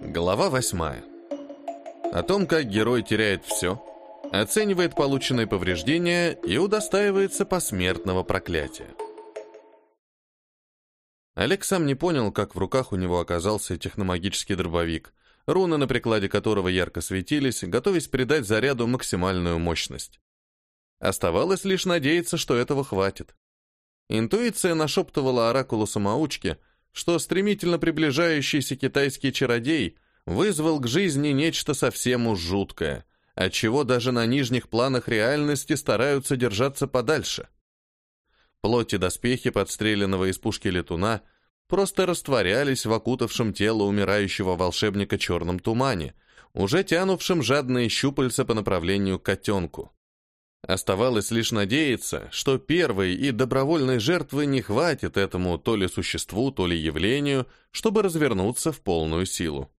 Глава восьмая. О том, как герой теряет все, оценивает полученные повреждения и удостаивается посмертного проклятия. Олег сам не понял, как в руках у него оказался техномагический дробовик, руны на прикладе которого ярко светились, готовясь придать заряду максимальную мощность. Оставалось лишь надеяться, что этого хватит. Интуиция нашептывала оракулу самоучки, что стремительно приближающийся китайский чародей вызвал к жизни нечто совсем уж жуткое, отчего даже на нижних планах реальности стараются держаться подальше. Плоть и доспехи подстреленного из пушки летуна просто растворялись в окутавшем тело умирающего волшебника черном тумане, уже тянувшем жадные щупальца по направлению к котенку. Оставалось лишь надеяться, что первой и добровольной жертвы не хватит этому то ли существу, то ли явлению, чтобы развернуться в полную силу.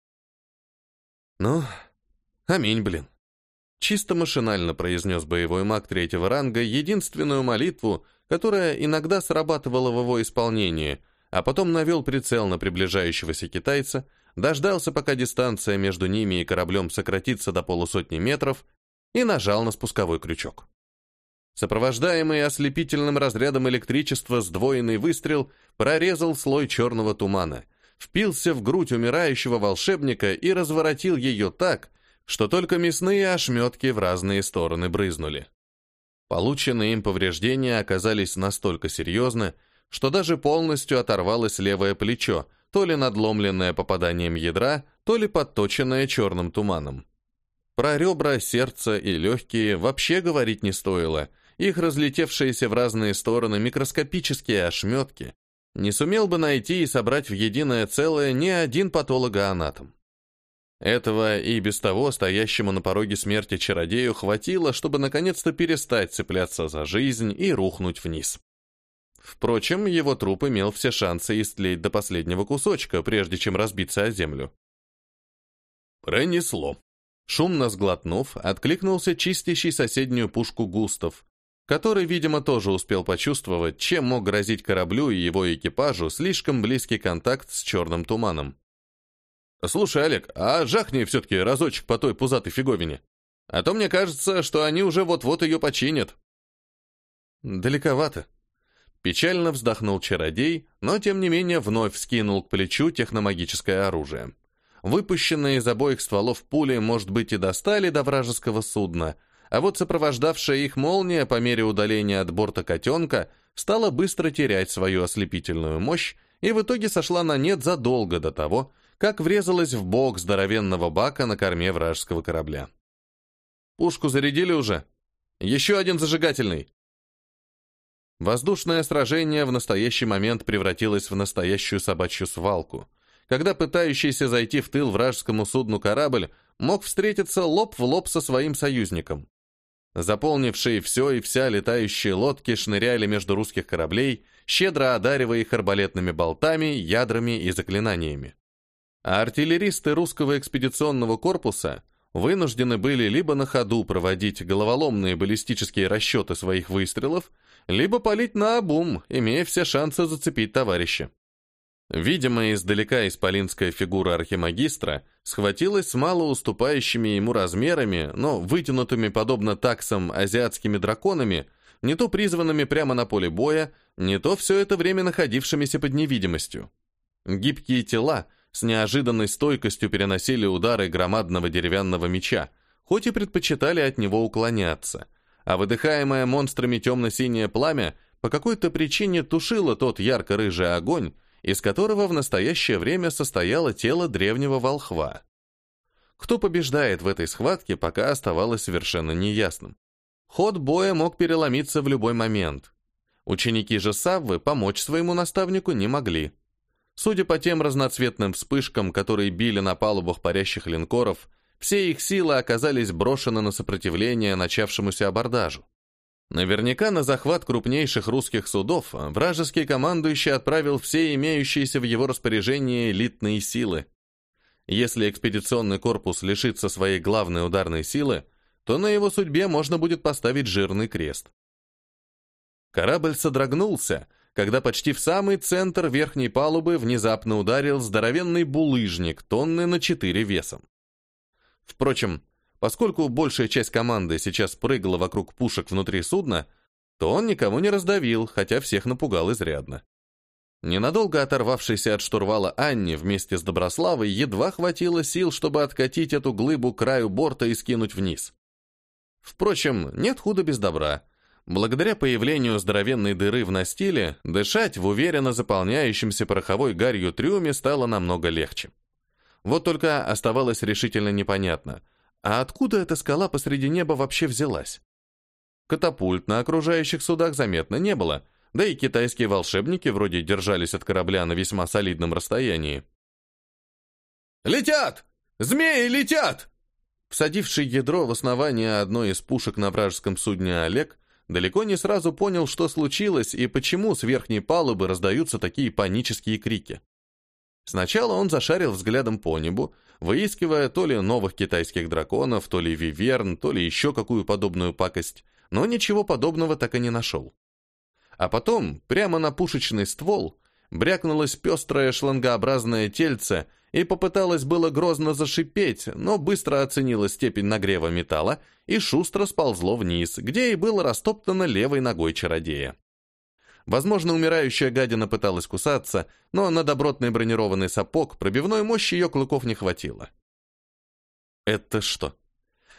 «Ну, аминь, блин!» Чисто машинально произнес боевой маг третьего ранга единственную молитву, которая иногда срабатывала в его исполнении, а потом навел прицел на приближающегося китайца, дождался, пока дистанция между ними и кораблем сократится до полусотни метров, и нажал на спусковой крючок. Сопровождаемый ослепительным разрядом электричества сдвоенный выстрел прорезал слой черного тумана, впился в грудь умирающего волшебника и разворотил ее так, что только мясные ошметки в разные стороны брызнули. Полученные им повреждения оказались настолько серьезны, что даже полностью оторвалось левое плечо, то ли надломленное попаданием ядра, то ли подточенное черным туманом. Про ребра, сердце и легкие вообще говорить не стоило. Их разлетевшиеся в разные стороны микроскопические ошметки не сумел бы найти и собрать в единое целое ни один патологоанатом. Этого и без того стоящему на пороге смерти чародею хватило, чтобы наконец-то перестать цепляться за жизнь и рухнуть вниз. Впрочем, его труп имел все шансы истлеть до последнего кусочка, прежде чем разбиться о землю. Пронесло. Шумно сглотнув, откликнулся чистящий соседнюю пушку Густав, который, видимо, тоже успел почувствовать, чем мог грозить кораблю и его экипажу слишком близкий контакт с черным туманом. «Слушай, Олег, а жахни все-таки разочек по той пузатой фиговине. А то мне кажется, что они уже вот-вот ее починят». «Далековато». Печально вздохнул чародей, но, тем не менее, вновь скинул к плечу техномагическое оружие. Выпущенные из обоих стволов пули, может быть, и достали до вражеского судна, а вот сопровождавшая их молния по мере удаления от борта котенка стала быстро терять свою ослепительную мощь и в итоге сошла на нет задолго до того, как врезалась в бок здоровенного бака на корме вражеского корабля. «Пушку зарядили уже? Еще один зажигательный!» Воздушное сражение в настоящий момент превратилось в настоящую собачью свалку – когда пытающийся зайти в тыл вражескому судну корабль мог встретиться лоб в лоб со своим союзником. Заполнившие все и вся летающие лодки шныряли между русских кораблей, щедро одаривая их арбалетными болтами, ядрами и заклинаниями. А артиллеристы русского экспедиционного корпуса вынуждены были либо на ходу проводить головоломные баллистические расчеты своих выстрелов, либо палить на обум, имея все шансы зацепить товарища. Видимо, издалека исполинская фигура архимагистра схватилась с мало уступающими ему размерами, но вытянутыми подобно таксам азиатскими драконами, не то призванными прямо на поле боя, не то все это время находившимися под невидимостью. Гибкие тела с неожиданной стойкостью переносили удары громадного деревянного меча, хоть и предпочитали от него уклоняться, а выдыхаемое монстрами темно-синее пламя по какой-то причине тушило тот ярко-рыжий огонь, из которого в настоящее время состояло тело древнего волхва. Кто побеждает в этой схватке, пока оставалось совершенно неясным. Ход боя мог переломиться в любой момент. Ученики же Саввы помочь своему наставнику не могли. Судя по тем разноцветным вспышкам, которые били на палубах парящих линкоров, все их силы оказались брошены на сопротивление начавшемуся абордажу. Наверняка на захват крупнейших русских судов вражеский командующий отправил все имеющиеся в его распоряжении элитные силы. Если экспедиционный корпус лишится своей главной ударной силы, то на его судьбе можно будет поставить жирный крест. Корабль содрогнулся, когда почти в самый центр верхней палубы внезапно ударил здоровенный булыжник тонны на 4 весом. Впрочем, поскольку большая часть команды сейчас прыгала вокруг пушек внутри судна, то он никого не раздавил, хотя всех напугал изрядно. Ненадолго оторвавшийся от штурвала Анни вместе с Доброславой едва хватило сил, чтобы откатить эту глыбу к краю борта и скинуть вниз. Впрочем, нет худа без добра. Благодаря появлению здоровенной дыры в настиле, дышать в уверенно заполняющемся пороховой гарью трюме стало намного легче. Вот только оставалось решительно непонятно, а откуда эта скала посреди неба вообще взялась? Катапульт на окружающих судах заметно не было — да и китайские волшебники вроде держались от корабля на весьма солидном расстоянии. «Летят! Змеи летят!» Всадивший ядро в основание одной из пушек на вражеском судне Олег далеко не сразу понял, что случилось и почему с верхней палубы раздаются такие панические крики. Сначала он зашарил взглядом по небу, выискивая то ли новых китайских драконов, то ли виверн, то ли еще какую подобную пакость, но ничего подобного так и не нашел. А потом, прямо на пушечный ствол, брякнулось пестрое шлангообразное тельце и попыталось было грозно зашипеть, но быстро оценило степень нагрева металла и шустро сползло вниз, где и было растоптано левой ногой чародея. Возможно, умирающая гадина пыталась кусаться, но на добротный бронированный сапог пробивной мощи ее клыков не хватило. «Это что?»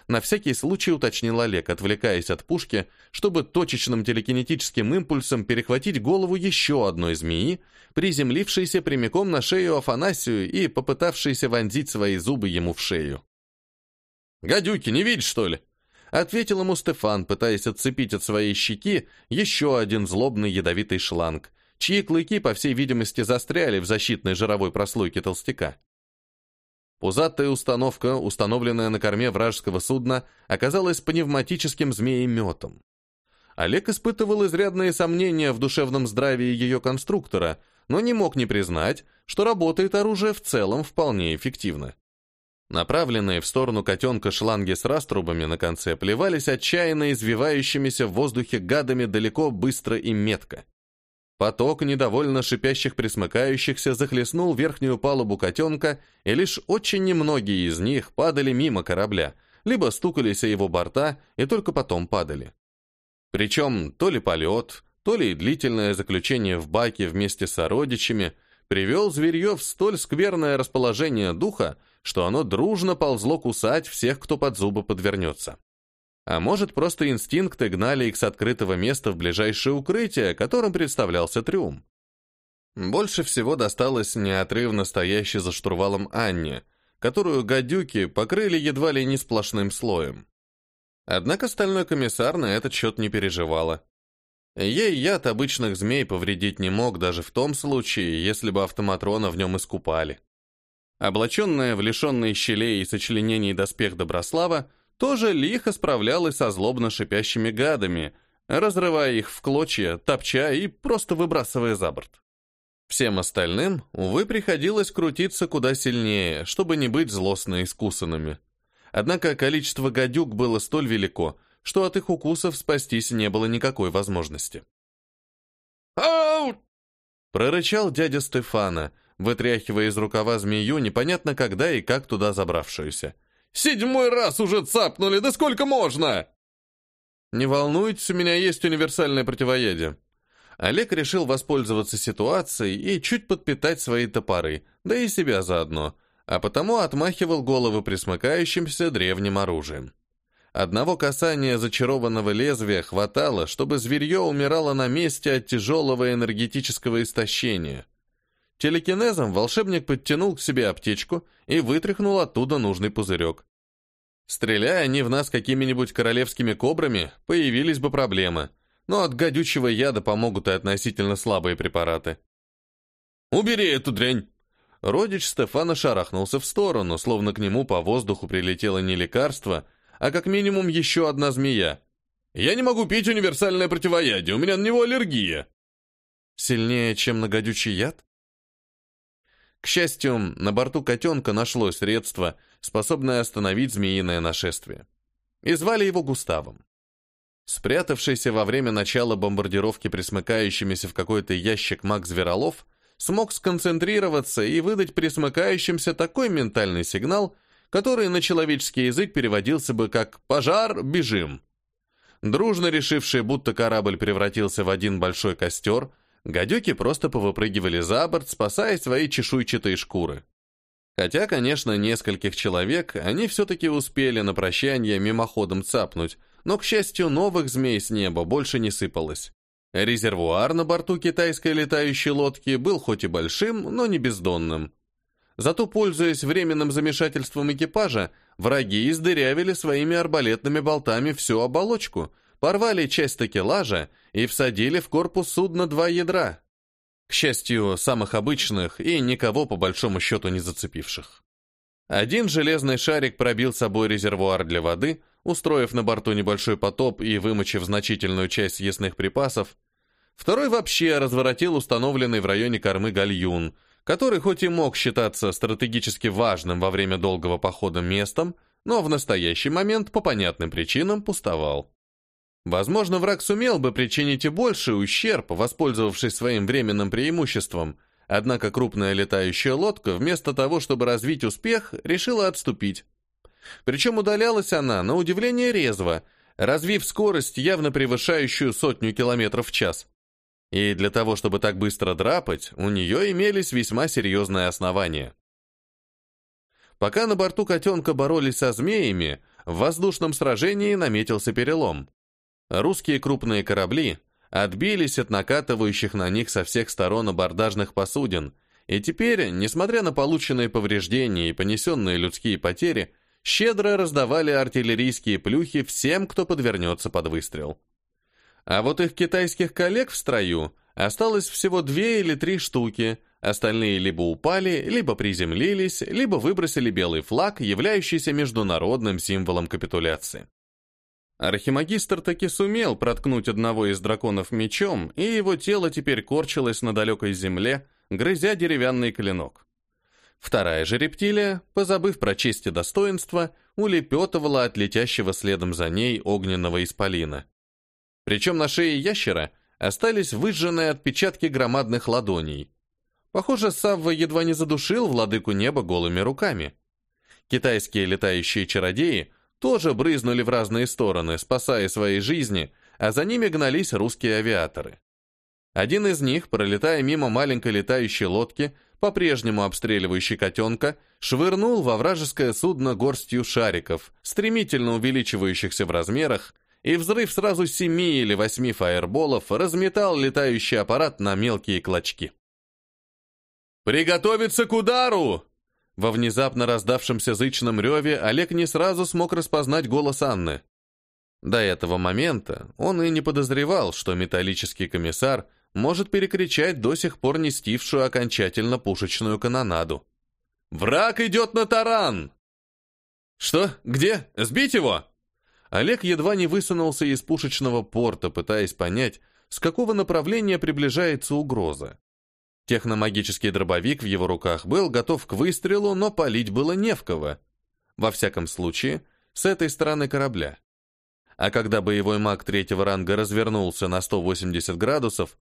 На всякий случай уточнил Олег, отвлекаясь от пушки, чтобы точечным телекинетическим импульсом перехватить голову еще одной змеи, приземлившейся прямиком на шею Афанасию и попытавшейся вонзить свои зубы ему в шею. «Гадюки, не видишь, что ли?» Ответил ему Стефан, пытаясь отцепить от своей щеки еще один злобный ядовитый шланг, чьи клыки, по всей видимости, застряли в защитной жировой прослойке толстяка. Пузатая установка, установленная на корме вражеского судна, оказалась пневматическим змееметом. Олег испытывал изрядные сомнения в душевном здравии ее конструктора, но не мог не признать, что работает оружие в целом вполне эффективно. Направленные в сторону котенка шланги с раструбами на конце плевались отчаянно извивающимися в воздухе гадами далеко, быстро и метко. Поток недовольно шипящих присмыкающихся захлестнул верхнюю палубу котенка, и лишь очень немногие из них падали мимо корабля, либо стукались о его борта и только потом падали. Причем то ли полет, то ли длительное заключение в баке вместе с сородичами привел зверье в столь скверное расположение духа, что оно дружно ползло кусать всех, кто под зубы подвернется. А может, просто инстинкты гнали их с открытого места в ближайшее укрытие, которым представлялся трюм. Больше всего досталось неотрывно стоящей за штурвалом Анне, которую гадюки покрыли едва ли не сплошным слоем. Однако стальной комиссар на этот счет не переживала. Ей яд обычных змей повредить не мог даже в том случае, если бы автоматрона в нем искупали. Облаченная в лишенные щелей и сочленений доспех Доброслава, тоже лихо справлялась со злобно шипящими гадами, разрывая их в клочья, топча и просто выбрасывая за борт. Всем остальным, увы, приходилось крутиться куда сильнее, чтобы не быть злостно искусанными. Однако количество гадюк было столь велико, что от их укусов спастись не было никакой возможности. «Ау!» — прорычал дядя Стефана, вытряхивая из рукава змею, непонятно когда и как туда забравшуюся. Седьмой раз уже цапнули, да сколько можно?» «Не волнуйтесь, у меня есть универсальное противоядие». Олег решил воспользоваться ситуацией и чуть подпитать свои топоры, да и себя заодно, а потому отмахивал головы присмыкающимся древним оружием. Одного касания зачарованного лезвия хватало, чтобы зверье умирало на месте от тяжелого энергетического истощения. Телекинезом волшебник подтянул к себе аптечку и вытряхнул оттуда нужный пузырек. Стреляя они в нас какими-нибудь королевскими кобрами, появились бы проблемы, но от гадючего яда помогут и относительно слабые препараты. «Убери эту дрянь!» Родич Стефана шарахнулся в сторону, словно к нему по воздуху прилетело не лекарство, а как минимум еще одна змея. «Я не могу пить универсальное противоядие, у меня на него аллергия!» «Сильнее, чем на гадючий яд?» К счастью, на борту котенка нашлось средство, способное остановить змеиное нашествие. И звали его Густавом. спрятавшийся во время начала бомбардировки присмыкающимися в какой-то ящик маг-зверолов, смог сконцентрироваться и выдать присмыкающимся такой ментальный сигнал, который на человеческий язык переводился бы как «пожар, бежим». Дружно решившие, будто корабль превратился в один большой костер, гадюки просто повыпрыгивали за борт, спасая свои чешуйчатые шкуры. Хотя, конечно, нескольких человек они все-таки успели на прощание мимоходом цапнуть, но, к счастью, новых змей с неба больше не сыпалось. Резервуар на борту китайской летающей лодки был хоть и большим, но не бездонным. Зато, пользуясь временным замешательством экипажа, враги издырявили своими арбалетными болтами всю оболочку, порвали часть такелажа и всадили в корпус судна два ядра. К счастью, самых обычных и никого по большому счету не зацепивших. Один железный шарик пробил собой резервуар для воды, устроив на борту небольшой потоп и вымочив значительную часть съестных припасов. Второй вообще разворотил установленный в районе кормы гальюн – который хоть и мог считаться стратегически важным во время долгого похода местом, но в настоящий момент по понятным причинам пустовал. Возможно, враг сумел бы причинить и больший ущерб, воспользовавшись своим временным преимуществом, однако крупная летающая лодка, вместо того, чтобы развить успех, решила отступить. Причем удалялась она, на удивление, резво, развив скорость, явно превышающую сотню километров в час. И для того, чтобы так быстро драпать, у нее имелись весьма серьезные основания. Пока на борту котенка боролись со змеями, в воздушном сражении наметился перелом. Русские крупные корабли отбились от накатывающих на них со всех сторон абордажных посудин, и теперь, несмотря на полученные повреждения и понесенные людские потери, щедро раздавали артиллерийские плюхи всем, кто подвернется под выстрел. А вот их китайских коллег в строю осталось всего две или три штуки, остальные либо упали, либо приземлились, либо выбросили белый флаг, являющийся международным символом капитуляции. Архимагистр таки сумел проткнуть одного из драконов мечом, и его тело теперь корчилось на далекой земле, грызя деревянный клинок. Вторая же рептилия, позабыв про честь и достоинство, улепетывала от летящего следом за ней огненного исполина. Причем на шее ящера остались выжженные отпечатки громадных ладоней. Похоже, Савва едва не задушил владыку неба голыми руками. Китайские летающие чародеи тоже брызнули в разные стороны, спасая свои жизни, а за ними гнались русские авиаторы. Один из них, пролетая мимо маленькой летающей лодки, по-прежнему обстреливающей котенка, швырнул во вражеское судно горстью шариков, стремительно увеличивающихся в размерах, и взрыв сразу семи или восьми фаерболов разметал летающий аппарат на мелкие клочки. «Приготовиться к удару!» Во внезапно раздавшемся зычном реве Олег не сразу смог распознать голос Анны. До этого момента он и не подозревал, что металлический комиссар может перекричать до сих пор не стившую окончательно пушечную канонаду. «Враг идет на таран!» «Что? Где? Сбить его?» Олег едва не высунулся из пушечного порта, пытаясь понять, с какого направления приближается угроза. Техномагический дробовик в его руках был готов к выстрелу, но палить было не в кого. Во всяком случае, с этой стороны корабля. А когда боевой маг третьего ранга развернулся на 180 градусов,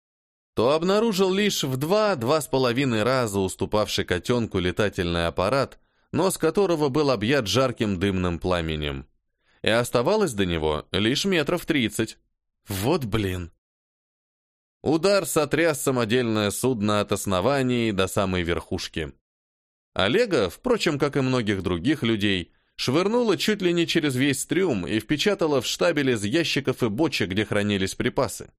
то обнаружил лишь в два-два с половиной раза уступавший котенку летательный аппарат, нос которого был объят жарким дымным пламенем и оставалось до него лишь метров тридцать. Вот блин. Удар сотряс самодельное судно от основания до самой верхушки. Олега, впрочем, как и многих других людей, швырнуло чуть ли не через весь трюм и впечатало в штабель из ящиков и бочек, где хранились припасы.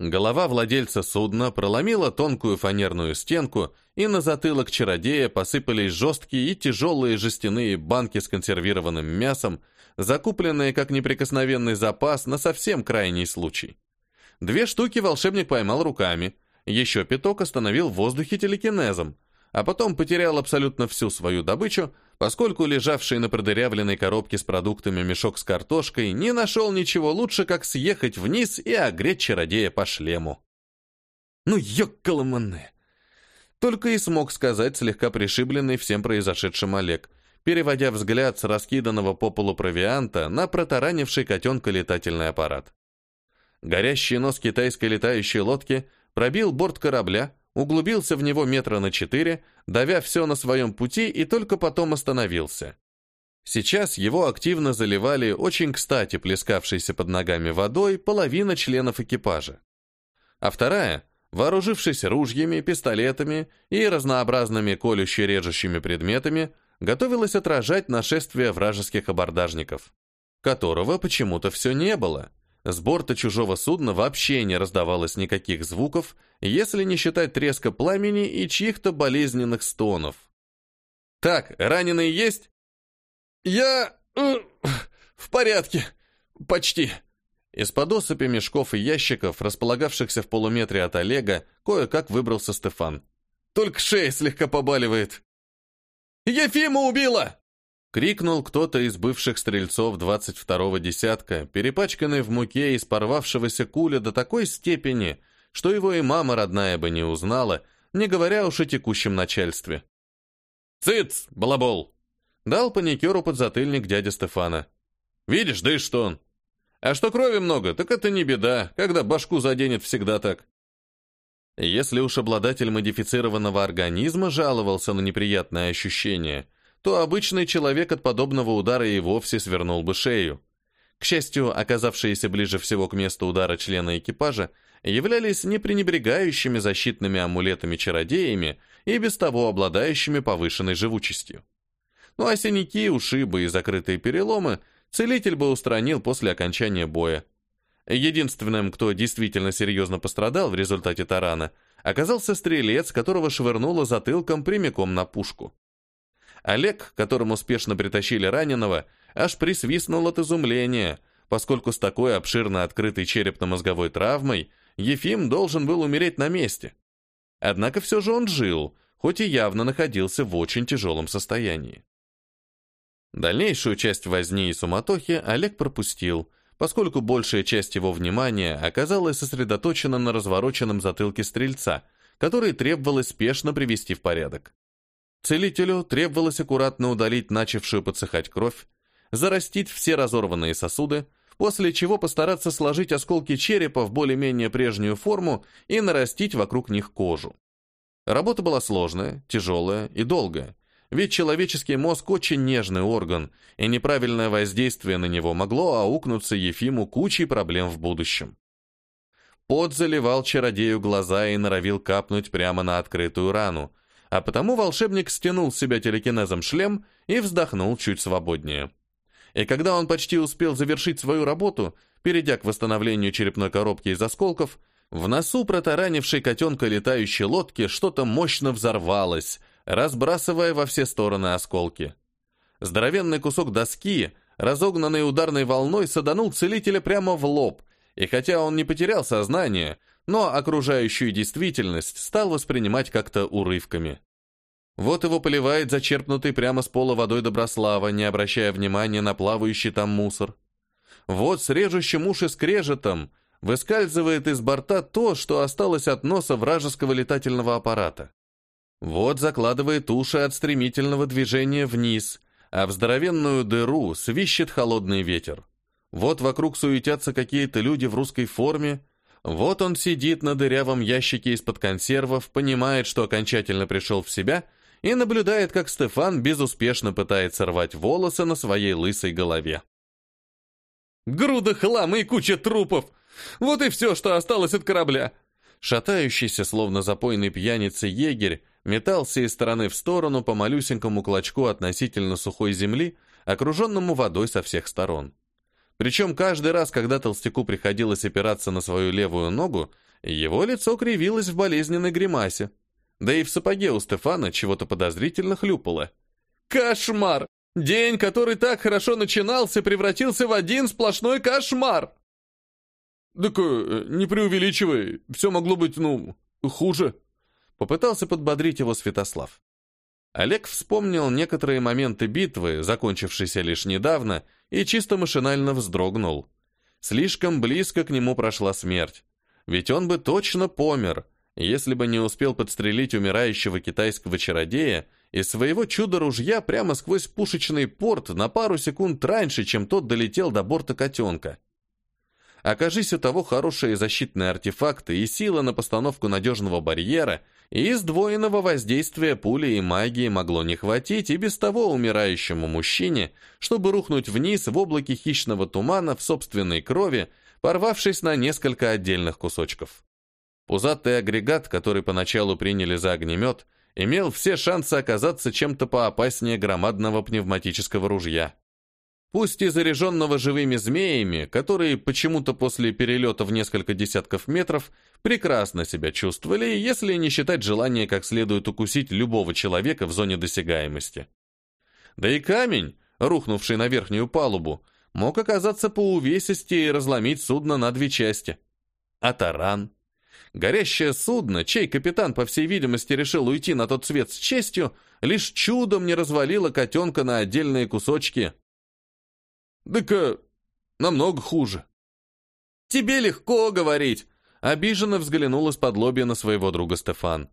Голова владельца судна проломила тонкую фанерную стенку, и на затылок чародея посыпались жесткие и тяжелые жестяные банки с консервированным мясом, закупленные как неприкосновенный запас на совсем крайний случай. Две штуки волшебник поймал руками, еще пяток остановил в воздухе телекинезом, а потом потерял абсолютно всю свою добычу, поскольку лежавший на продырявленной коробке с продуктами мешок с картошкой не нашел ничего лучше, как съехать вниз и огреть чародея по шлему. «Ну, ёккаламаны!» Только и смог сказать слегка пришибленный всем произошедшим Олег – переводя взгляд с раскиданного по полу провианта на протаранивший котенка летательный аппарат. Горящий нос китайской летающей лодки пробил борт корабля, углубился в него метра на четыре, давя все на своем пути и только потом остановился. Сейчас его активно заливали очень кстати плескавшейся под ногами водой половина членов экипажа. А вторая, вооружившись ружьями, пистолетами и разнообразными колюще-режущими предметами, готовилась отражать нашествие вражеских абордажников, которого почему-то все не было. С борта чужого судна вообще не раздавалось никаких звуков, если не считать треска пламени и чьих-то болезненных стонов. «Так, раненые есть?» «Я... Э, в порядке. Почти». Из-под осыпи мешков и ящиков, располагавшихся в полуметре от Олега, кое-как выбрался Стефан. «Только шея слегка побаливает». «Ефима убила!» Крикнул кто-то из бывших стрельцов 22-го десятка, перепачканный в муке из порвавшегося куля до такой степени, что его и мама родная бы не узнала, не говоря уж о текущем начальстве. «Цыц, балабол!» Дал паникеру подзатыльник дядя Стефана. «Видишь, что он? А что крови много, так это не беда, когда башку заденет всегда так». Если уж обладатель модифицированного организма жаловался на неприятное ощущение, то обычный человек от подобного удара и вовсе свернул бы шею. К счастью, оказавшиеся ближе всего к месту удара члены экипажа являлись не пренебрегающими защитными амулетами-чародеями и без того обладающими повышенной живучестью. Ну а синяки, ушибы и закрытые переломы целитель бы устранил после окончания боя. Единственным, кто действительно серьезно пострадал в результате тарана, оказался стрелец, которого швырнуло затылком прямиком на пушку. Олег, которому спешно притащили раненого, аж присвистнул от изумления, поскольку с такой обширно открытой черепно-мозговой травмой Ефим должен был умереть на месте. Однако все же он жил, хоть и явно находился в очень тяжелом состоянии. Дальнейшую часть возни и суматохи Олег пропустил, поскольку большая часть его внимания оказалась сосредоточена на развороченном затылке стрельца, который требовалось спешно привести в порядок. Целителю требовалось аккуратно удалить начавшую подсыхать кровь, зарастить все разорванные сосуды, после чего постараться сложить осколки черепа в более-менее прежнюю форму и нарастить вокруг них кожу. Работа была сложная, тяжелая и долгая, ведь человеческий мозг очень нежный орган, и неправильное воздействие на него могло аукнуться Ефиму кучей проблем в будущем. Пот заливал чародею глаза и норовил капнуть прямо на открытую рану, а потому волшебник стянул с себя телекинезом шлем и вздохнул чуть свободнее. И когда он почти успел завершить свою работу, перейдя к восстановлению черепной коробки из осколков, в носу протаранившей котенка летающей лодки что-то мощно взорвалось — разбрасывая во все стороны осколки. Здоровенный кусок доски, разогнанный ударной волной, саданул целителя прямо в лоб, и хотя он не потерял сознание, но окружающую действительность стал воспринимать как-то урывками. Вот его поливает зачерпнутый прямо с пола водой Доброслава, не обращая внимания на плавающий там мусор. Вот с режущим уши скрежетом выскальзывает из борта то, что осталось от носа вражеского летательного аппарата. Вот закладывает уши от стремительного движения вниз, а в здоровенную дыру свищет холодный ветер. Вот вокруг суетятся какие-то люди в русской форме. Вот он сидит на дырявом ящике из-под консервов, понимает, что окончательно пришел в себя, и наблюдает, как Стефан безуспешно пытается рвать волосы на своей лысой голове. «Груда хлама и куча трупов! Вот и все, что осталось от корабля!» Шатающийся, словно запойный пьяница егерь, метался из стороны в сторону по малюсенькому клочку относительно сухой земли, окруженному водой со всех сторон. Причем каждый раз, когда толстяку приходилось опираться на свою левую ногу, его лицо кривилось в болезненной гримасе. Да и в сапоге у Стефана чего-то подозрительно хлюпало. «Кошмар! День, который так хорошо начинался, превратился в один сплошной кошмар!» «Так э, не преувеличивай, все могло быть, ну, хуже», Попытался подбодрить его Святослав. Олег вспомнил некоторые моменты битвы, закончившейся лишь недавно, и чисто машинально вздрогнул. Слишком близко к нему прошла смерть. Ведь он бы точно помер, если бы не успел подстрелить умирающего китайского чародея из своего чудо-ружья прямо сквозь пушечный порт на пару секунд раньше, чем тот долетел до борта котенка. окажись у того хорошие защитные артефакты и сила на постановку надежного барьера, и сдвоенного воздействия пули и магии могло не хватить и без того умирающему мужчине, чтобы рухнуть вниз в облаке хищного тумана в собственной крови, порвавшись на несколько отдельных кусочков. Пузатый агрегат, который поначалу приняли за огнемет, имел все шансы оказаться чем-то поопаснее громадного пневматического ружья. Пусть и заряженного живыми змеями, которые почему-то после перелета в несколько десятков метров прекрасно себя чувствовали, если не считать желания как следует укусить любого человека в зоне досягаемости. Да и камень, рухнувший на верхнюю палубу, мог оказаться по увесисти и разломить судно на две части. А таран? Горящее судно, чей капитан, по всей видимости, решил уйти на тот свет с честью, лишь чудом не развалило котенка на отдельные кусочки. «Да-ка, намного хуже». «Тебе легко говорить», — обиженно взглянул из-под на своего друга Стефан.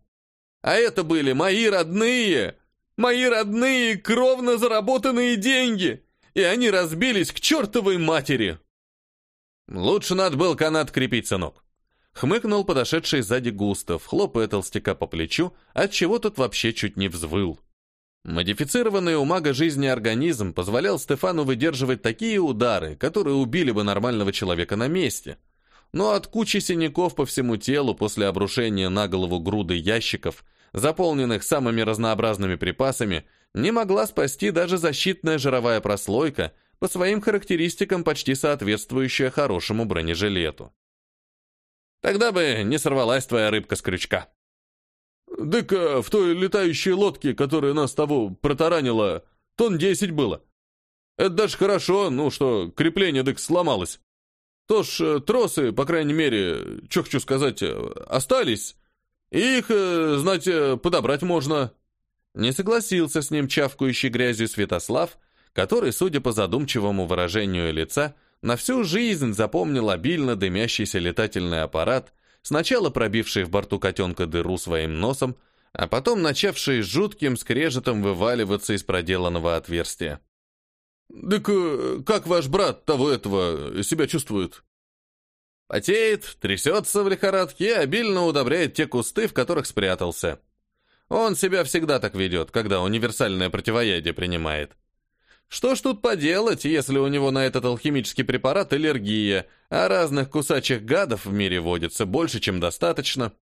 «А это были мои родные, мои родные кровно заработанные деньги, и они разбились к чертовой матери». «Лучше надо был канат крепить, сынок. Хмыкнул подошедший сзади Густав, хлопая толстяка по плечу, отчего тот вообще чуть не взвыл. Модифицированный у мага жизни организм позволял Стефану выдерживать такие удары, которые убили бы нормального человека на месте. Но от кучи синяков по всему телу после обрушения на голову груды ящиков, заполненных самыми разнообразными припасами, не могла спасти даже защитная жировая прослойка, по своим характеристикам почти соответствующая хорошему бронежилету. Тогда бы не сорвалась твоя рыбка с крючка. «Дык, в той летающей лодке, которая нас того протаранила, тон десять было. Это даже хорошо, ну что, крепление дык сломалось. То ж э, тросы, по крайней мере, что хочу сказать, э, остались. Их, э, знать, подобрать можно». Не согласился с ним чавкающий грязью Святослав, который, судя по задумчивому выражению лица, на всю жизнь запомнил обильно дымящийся летательный аппарат, сначала пробивший в борту котенка дыру своим носом, а потом начавший жутким скрежетом вываливаться из проделанного отверстия. «Так э, как ваш брат того этого себя чувствует?» Потеет, трясется в лихорадке и обильно удобряет те кусты, в которых спрятался. Он себя всегда так ведет, когда универсальное противоядие принимает. Что ж тут поделать, если у него на этот алхимический препарат аллергия, а разных кусачих гадов в мире водится больше, чем достаточно?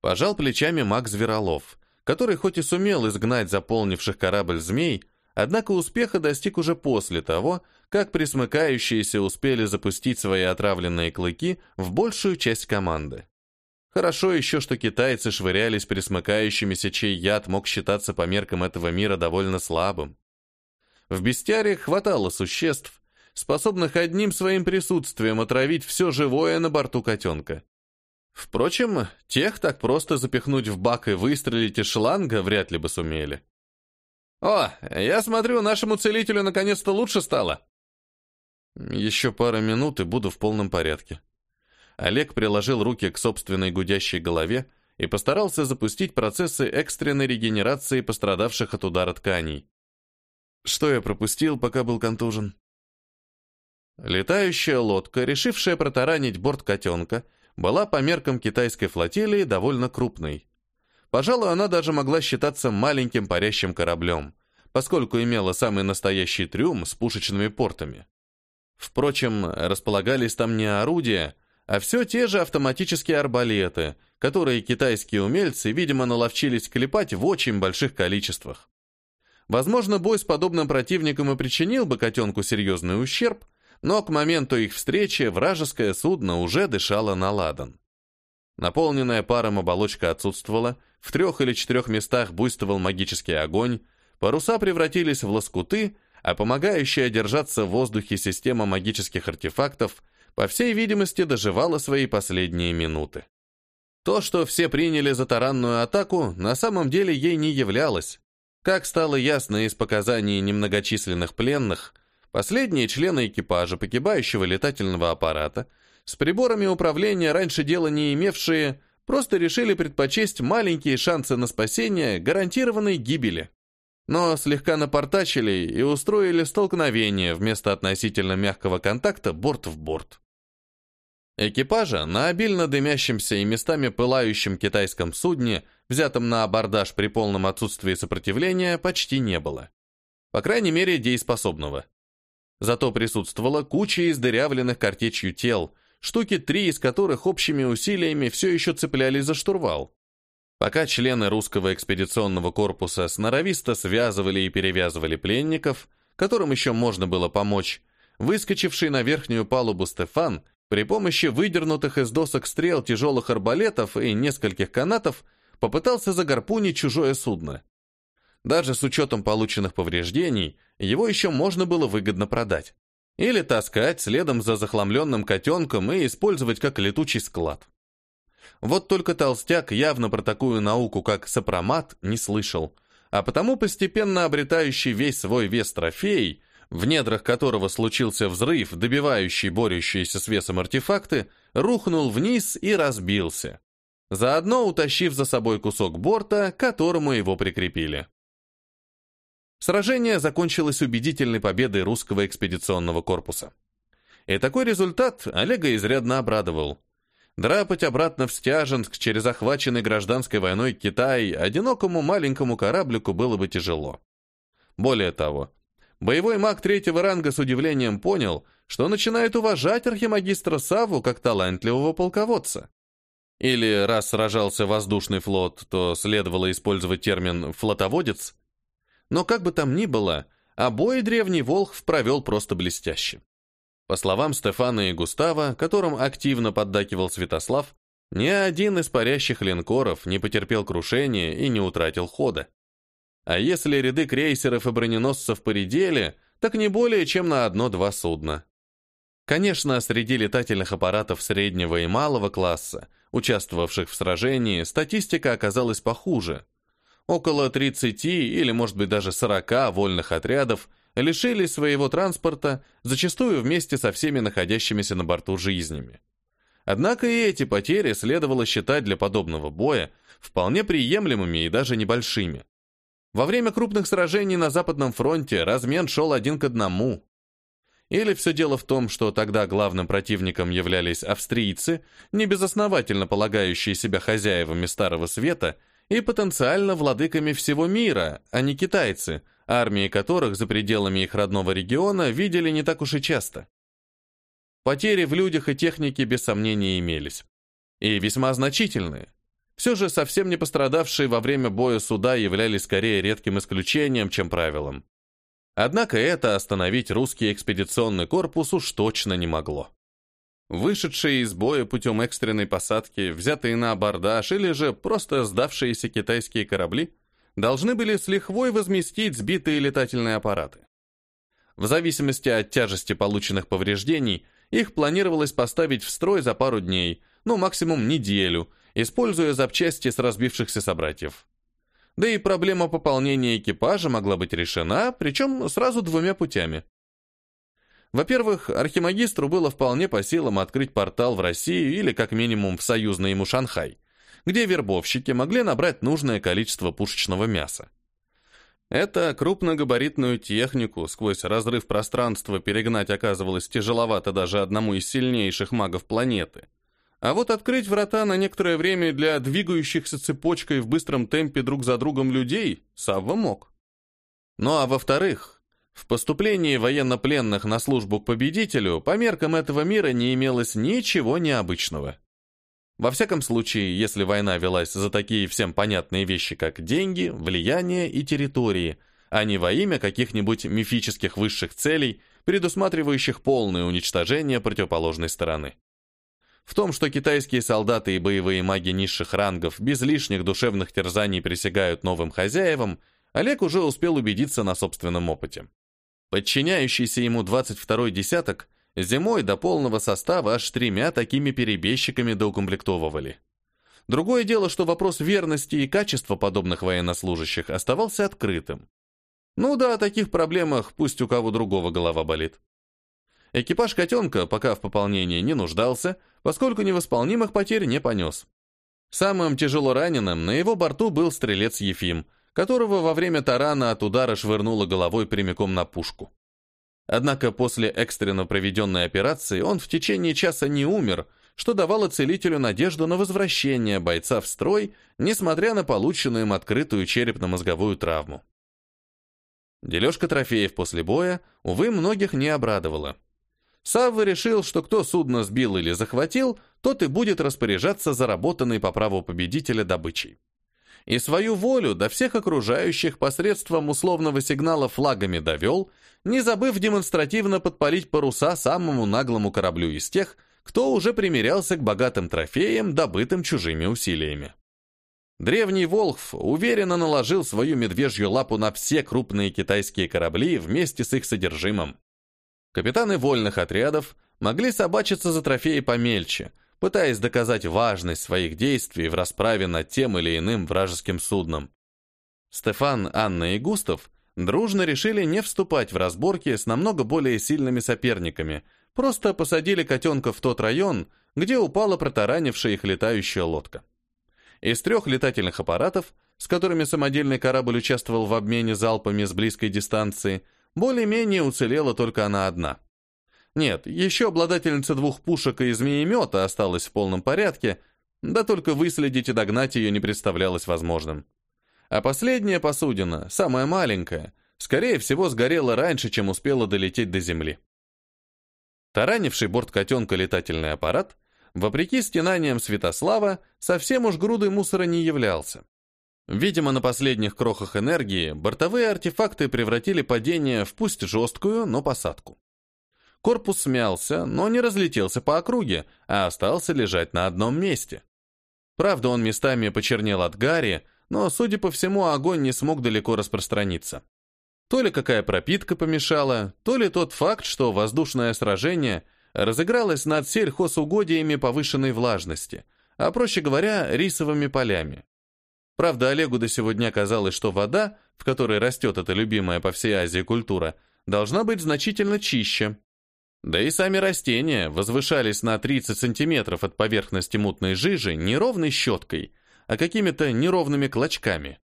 Пожал плечами маг Зверолов, который хоть и сумел изгнать заполнивших корабль змей, однако успеха достиг уже после того, как присмыкающиеся успели запустить свои отравленные клыки в большую часть команды. Хорошо еще, что китайцы швырялись присмыкающимися, чей яд мог считаться по меркам этого мира довольно слабым. В бестиариях хватало существ, способных одним своим присутствием отравить все живое на борту котенка. Впрочем, тех так просто запихнуть в бак и выстрелить из шланга вряд ли бы сумели. «О, я смотрю, нашему целителю наконец-то лучше стало!» «Еще пара минут и буду в полном порядке». Олег приложил руки к собственной гудящей голове и постарался запустить процессы экстренной регенерации пострадавших от удара тканей. Что я пропустил, пока был контужен? Летающая лодка, решившая протаранить борт котенка, была по меркам китайской флотилии довольно крупной. Пожалуй, она даже могла считаться маленьким парящим кораблем, поскольку имела самый настоящий трюм с пушечными портами. Впрочем, располагались там не орудия, а все те же автоматические арбалеты, которые китайские умельцы, видимо, наловчились клепать в очень больших количествах. Возможно, бой с подобным противником и причинил бы котенку серьезный ущерб, но к моменту их встречи вражеское судно уже дышало на ладан. Наполненная паром оболочка отсутствовала, в трех или четырех местах буйствовал магический огонь, паруса превратились в лоскуты, а помогающая держаться в воздухе система магических артефактов, по всей видимости, доживала свои последние минуты. То, что все приняли за таранную атаку, на самом деле ей не являлось, как стало ясно из показаний немногочисленных пленных, последние члены экипажа погибающего летательного аппарата с приборами управления раньше дела не имевшие, просто решили предпочесть маленькие шансы на спасение гарантированной гибели. Но слегка напортачили и устроили столкновение вместо относительно мягкого контакта борт в борт. Экипажа на обильно дымящемся и местами пылающем китайском судне, взятом на абордаж при полном отсутствии сопротивления, почти не было. По крайней мере, дееспособного. Зато присутствовала куча издырявленных картечью тел, штуки три из которых общими усилиями все еще цеплялись за штурвал. Пока члены русского экспедиционного корпуса сноровисто связывали и перевязывали пленников, которым еще можно было помочь, выскочивший на верхнюю палубу Стефан при помощи выдернутых из досок стрел тяжелых арбалетов и нескольких канатов попытался загарпунить чужое судно. Даже с учетом полученных повреждений, его еще можно было выгодно продать. Или таскать следом за захламленным котенком и использовать как летучий склад. Вот только толстяк явно про такую науку, как сопромат, не слышал, а потому постепенно обретающий весь свой вес трофей, в недрах которого случился взрыв, добивающий борющиеся с весом артефакты, рухнул вниз и разбился, заодно утащив за собой кусок борта, к которому его прикрепили. Сражение закончилось убедительной победой русского экспедиционного корпуса. И такой результат Олега изрядно обрадовал. Драпать обратно в Стяженск через охваченный гражданской войной Китай одинокому маленькому кораблику было бы тяжело. Более того, боевой маг третьего ранга с удивлением понял, что начинает уважать архимагистра Саву как талантливого полководца. Или раз сражался воздушный флот, то следовало использовать термин «флотоводец», но как бы там ни было, обои древний Волхв провел просто блестяще. По словам Стефана и Густава, которым активно поддакивал Святослав, ни один из парящих линкоров не потерпел крушения и не утратил хода. А если ряды крейсеров и броненосцев поредели, так не более чем на одно-два судна. Конечно, среди летательных аппаратов среднего и малого класса, участвовавших в сражении, статистика оказалась похуже – около 30 или, может быть, даже 40 вольных отрядов лишились своего транспорта, зачастую вместе со всеми находящимися на борту жизнями. Однако и эти потери следовало считать для подобного боя вполне приемлемыми и даже небольшими. Во время крупных сражений на Западном фронте размен шел один к одному. Или все дело в том, что тогда главным противником являлись австрийцы, небезосновательно полагающие себя хозяевами Старого Света – и потенциально владыками всего мира, а не китайцы, армии которых за пределами их родного региона видели не так уж и часто. Потери в людях и технике без сомнения имелись. И весьма значительные. Все же совсем не пострадавшие во время боя суда являлись скорее редким исключением, чем правилом. Однако это остановить русский экспедиционный корпус уж точно не могло. Вышедшие из боя путем экстренной посадки, взятые на абордаж или же просто сдавшиеся китайские корабли должны были с лихвой возместить сбитые летательные аппараты. В зависимости от тяжести полученных повреждений, их планировалось поставить в строй за пару дней, ну максимум неделю, используя запчасти с разбившихся собратьев. Да и проблема пополнения экипажа могла быть решена, причем сразу двумя путями. Во-первых, архимагистру было вполне по силам открыть портал в Россию или как минимум в союзный ему Шанхай, где вербовщики могли набрать нужное количество пушечного мяса. Это крупногабаритную технику сквозь разрыв пространства перегнать оказывалось тяжеловато даже одному из сильнейших магов планеты. А вот открыть врата на некоторое время для двигающихся цепочкой в быстром темпе друг за другом людей Савва мог. Ну а во-вторых, в поступлении военнопленных на службу к победителю по меркам этого мира не имелось ничего необычного. Во всяком случае, если война велась за такие всем понятные вещи, как деньги, влияние и территории, а не во имя каких-нибудь мифических высших целей, предусматривающих полное уничтожение противоположной стороны. В том, что китайские солдаты и боевые маги низших рангов без лишних душевных терзаний присягают новым хозяевам, Олег уже успел убедиться на собственном опыте. Подчиняющийся ему 22-й десяток зимой до полного состава аж тремя такими перебежчиками доукомплектовывали. Другое дело, что вопрос верности и качества подобных военнослужащих оставался открытым. Ну да, о таких проблемах пусть у кого другого голова болит. Экипаж «Котенка» пока в пополнении не нуждался, поскольку невосполнимых потерь не понес. Самым тяжело раненым на его борту был стрелец Ефим, которого во время тарана от удара швырнуло головой прямиком на пушку. Однако после экстренно проведенной операции он в течение часа не умер, что давало целителю надежду на возвращение бойца в строй, несмотря на полученную им открытую черепно-мозговую травму. Дележка трофеев после боя, увы, многих не обрадовала. Савва решил, что кто судно сбил или захватил, тот и будет распоряжаться заработанной по праву победителя добычей. И свою волю до всех окружающих посредством условного сигнала флагами довел, не забыв демонстративно подпалить паруса самому наглому кораблю из тех, кто уже примерялся к богатым трофеям, добытым чужими усилиями. Древний Волхв уверенно наложил свою медвежью лапу на все крупные китайские корабли вместе с их содержимым. Капитаны вольных отрядов могли собачиться за трофеи помельче, пытаясь доказать важность своих действий в расправе над тем или иным вражеским судном. Стефан, Анна и Густав дружно решили не вступать в разборки с намного более сильными соперниками, просто посадили котенка в тот район, где упала протаранившая их летающая лодка. Из трех летательных аппаратов, с которыми самодельный корабль участвовал в обмене залпами с близкой дистанции, более-менее уцелела только она одна. Нет, еще обладательница двух пушек и змеемета осталась в полном порядке, да только выследить и догнать ее не представлялось возможным. А последняя посудина, самая маленькая, скорее всего, сгорела раньше, чем успела долететь до земли. Таранивший борт котенка летательный аппарат, вопреки стенаниям Святослава, совсем уж грудой мусора не являлся. Видимо, на последних крохах энергии бортовые артефакты превратили падение в пусть жесткую, но посадку. Корпус смялся, но не разлетелся по округе, а остался лежать на одном месте. Правда, он местами почернел от гари, но, судя по всему, огонь не смог далеко распространиться. То ли какая пропитка помешала, то ли тот факт, что воздушное сражение разыгралось над сельхозугодиями повышенной влажности, а, проще говоря, рисовыми полями. Правда, Олегу до сегодня казалось, что вода, в которой растет эта любимая по всей Азии культура, должна быть значительно чище. Да и сами растения возвышались на 30 сантиметров от поверхности мутной жижи не ровной щеткой, а какими-то неровными клочками.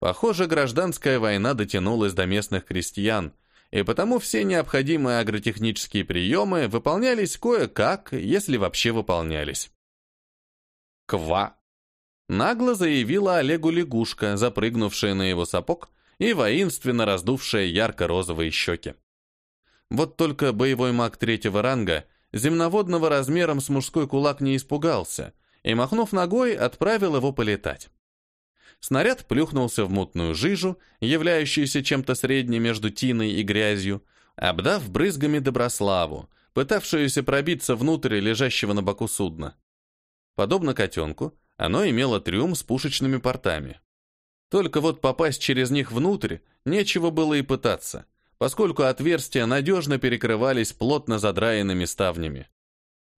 Похоже, гражданская война дотянулась до местных крестьян, и потому все необходимые агротехнические приемы выполнялись кое-как, если вообще выполнялись. «Ква!» Нагло заявила Олегу лягушка, запрыгнувшая на его сапог и воинственно раздувшая ярко-розовые щеки. Вот только боевой маг третьего ранга земноводного размером с мужской кулак не испугался и, махнув ногой, отправил его полетать. Снаряд плюхнулся в мутную жижу, являющуюся чем-то средним между тиной и грязью, обдав брызгами Доброславу, пытавшуюся пробиться внутрь лежащего на боку судна. Подобно котенку, оно имело трюм с пушечными портами. Только вот попасть через них внутрь нечего было и пытаться, поскольку отверстия надежно перекрывались плотно задраенными ставнями.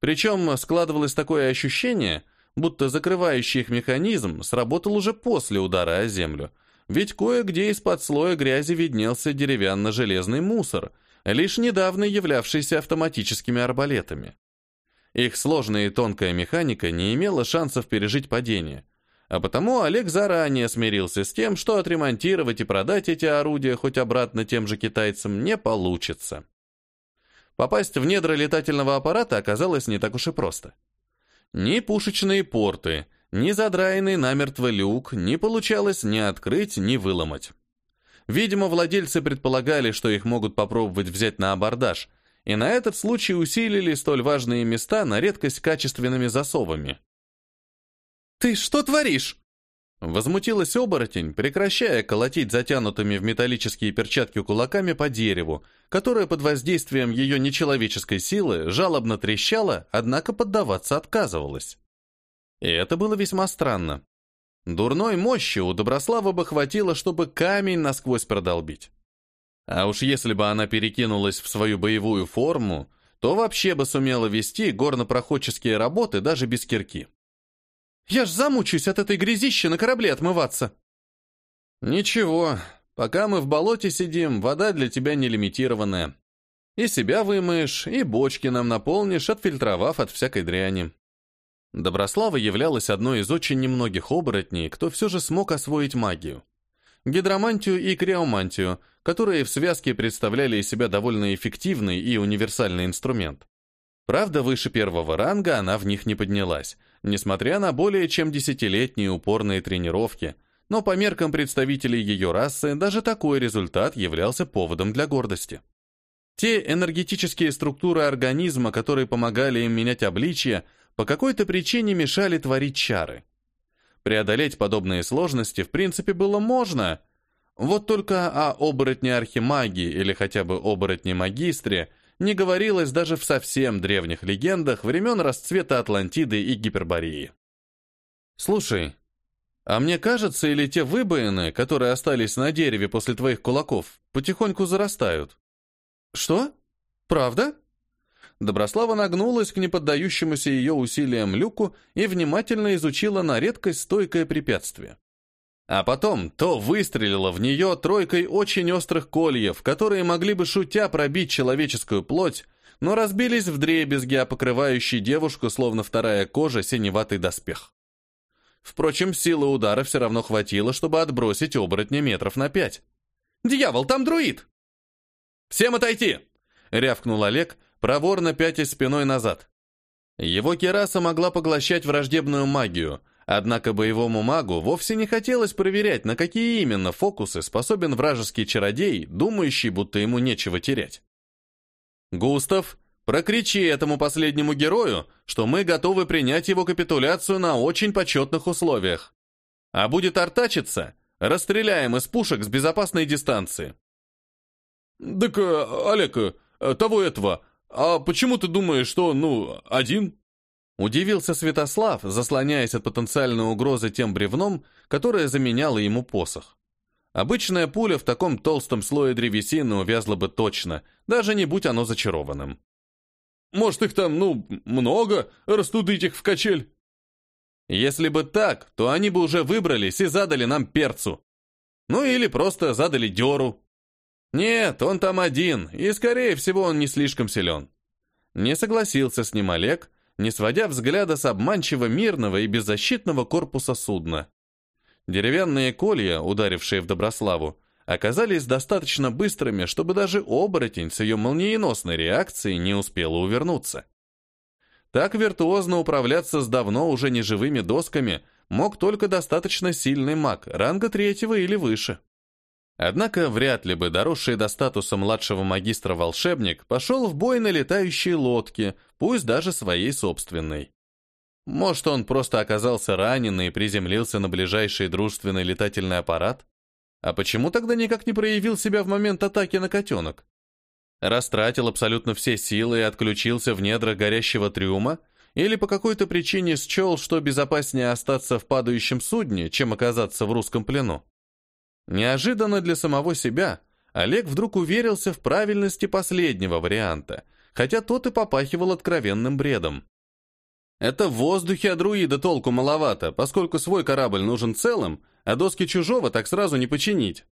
Причем складывалось такое ощущение, будто закрывающий их механизм сработал уже после удара о землю, ведь кое-где из-под слоя грязи виднелся деревянно-железный мусор, лишь недавно являвшийся автоматическими арбалетами. Их сложная и тонкая механика не имела шансов пережить падение. А потому Олег заранее смирился с тем, что отремонтировать и продать эти орудия хоть обратно тем же китайцам не получится. Попасть в недра летательного аппарата оказалось не так уж и просто. Ни пушечные порты, ни задраенный намертво люк не получалось ни открыть, ни выломать. Видимо, владельцы предполагали, что их могут попробовать взять на абордаж, и на этот случай усилили столь важные места на редкость качественными засовами. «Ты что творишь?» Возмутилась оборотень, прекращая колотить затянутыми в металлические перчатки кулаками по дереву, которое под воздействием ее нечеловеческой силы жалобно трещало, однако поддаваться отказывалось. И это было весьма странно. Дурной мощи у Доброслава бы хватило, чтобы камень насквозь продолбить. А уж если бы она перекинулась в свою боевую форму, то вообще бы сумела вести горнопроходческие работы даже без кирки. «Я ж замучусь от этой грязищи на корабле отмываться!» «Ничего, пока мы в болоте сидим, вода для тебя не лимитированная. И себя вымоешь, и бочки нам наполнишь, отфильтровав от всякой дряни». Доброслава являлась одной из очень немногих оборотней, кто все же смог освоить магию. Гидромантию и криомантию – которые в связке представляли из себя довольно эффективный и универсальный инструмент. Правда, выше первого ранга она в них не поднялась, несмотря на более чем десятилетние упорные тренировки, но по меркам представителей ее расы даже такой результат являлся поводом для гордости. Те энергетические структуры организма, которые помогали им менять обличье, по какой-то причине мешали творить чары. Преодолеть подобные сложности в принципе было можно, вот только о оборотне архимагии или хотя бы оборотне магистре не говорилось даже в совсем древних легендах времен расцвета Атлантиды и Гипербореи. «Слушай, а мне кажется, или те выбоины, которые остались на дереве после твоих кулаков, потихоньку зарастают?» «Что? Правда?» Доброслава нагнулась к неподдающемуся ее усилиям люку и внимательно изучила на редкость стойкое препятствие. А потом то выстрелила в нее тройкой очень острых кольев, которые могли бы шутя пробить человеческую плоть, но разбились в дребезги, а покрывающий девушку, словно вторая кожа, синеватый доспех. Впрочем, силы удара все равно хватило, чтобы отбросить оборотня метров на пять. «Дьявол, там друид!» «Всем отойти!» — рявкнул Олег, проворно пятясь спиной назад. Его кераса могла поглощать враждебную магию, однако боевому магу вовсе не хотелось проверять, на какие именно фокусы способен вражеский чародей, думающий, будто ему нечего терять. «Густав, прокричи этому последнему герою, что мы готовы принять его капитуляцию на очень почетных условиях. А будет артачиться, расстреляем из пушек с безопасной дистанции». «Так, э, Олег, э, того этого, а почему ты думаешь, что ну, один?» Удивился Святослав, заслоняясь от потенциальной угрозы тем бревном, которое заменяло ему посох. Обычная пуля в таком толстом слое древесины увязла бы точно, даже не будь оно зачарованным. «Может, их там, ну, много, растудыть их в качель?» Если бы так, то они бы уже выбрались и задали нам перцу. Ну или просто задали дёру. Нет, он там один, и, скорее всего, он не слишком силен. Не согласился с ним Олег, не сводя взгляда с обманчиво мирного и беззащитного корпуса судна. Деревянные колья, ударившие в Доброславу, оказались достаточно быстрыми, чтобы даже оборотень с ее молниеносной реакцией не успела увернуться. Так виртуозно управляться с давно уже неживыми досками мог только достаточно сильный маг, ранга третьего или выше. Однако вряд ли бы доросший до статуса младшего магистра волшебник пошел в бой на летающей лодке, пусть даже своей собственной. Может, он просто оказался ранен и приземлился на ближайший дружественный летательный аппарат? А почему тогда никак не проявил себя в момент атаки на котенок? Растратил абсолютно все силы и отключился в недра горящего трюма? Или по какой-то причине счел, что безопаснее остаться в падающем судне, чем оказаться в русском плену? Неожиданно для самого себя Олег вдруг уверился в правильности последнего варианта, хотя тот и попахивал откровенным бредом. Это в воздухе от друида толку маловато, поскольку свой корабль нужен целым, а доски чужого так сразу не починить.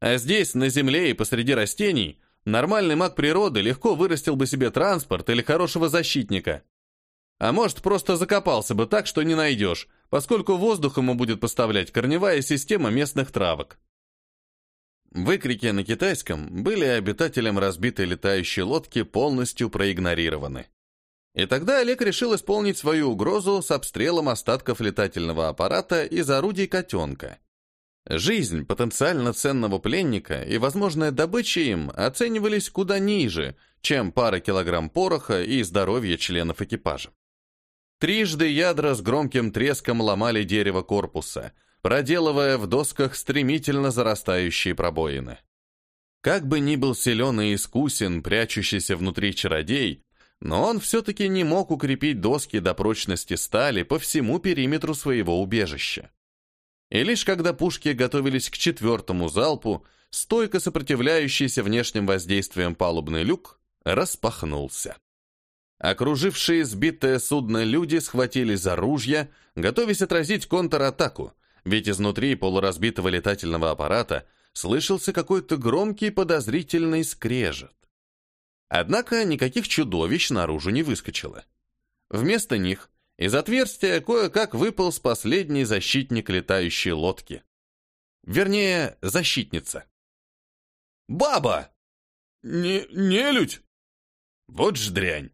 А здесь, на земле и посреди растений, нормальный маг природы легко вырастил бы себе транспорт или хорошего защитника. А может, просто закопался бы так, что не найдешь, поскольку воздух ему будет поставлять корневая система местных травок. Выкрики на китайском были обитателям разбитой летающей лодки полностью проигнорированы. И тогда Олег решил исполнить свою угрозу с обстрелом остатков летательного аппарата из орудий котенка. Жизнь потенциально ценного пленника и возможная добыча им оценивались куда ниже, чем пара килограмм пороха и здоровье членов экипажа. Трижды ядра с громким треском ломали дерево корпуса – проделывая в досках стремительно зарастающие пробоины. Как бы ни был силен и искусен, прячущийся внутри чародей, но он все-таки не мог укрепить доски до прочности стали по всему периметру своего убежища. И лишь когда пушки готовились к четвертому залпу, стойко сопротивляющийся внешним воздействиям палубный люк распахнулся. Окружившие сбитое судно люди схватились за ружья, готовясь отразить контратаку, ведь изнутри полуразбитого летательного аппарата слышался какой-то громкий подозрительный скрежет. Однако никаких чудовищ наружу не выскочило. Вместо них из отверстия кое-как выполз последний защитник летающей лодки. Вернее, защитница. «Баба!» «Не... нелюдь!» «Вот ж дрянь!»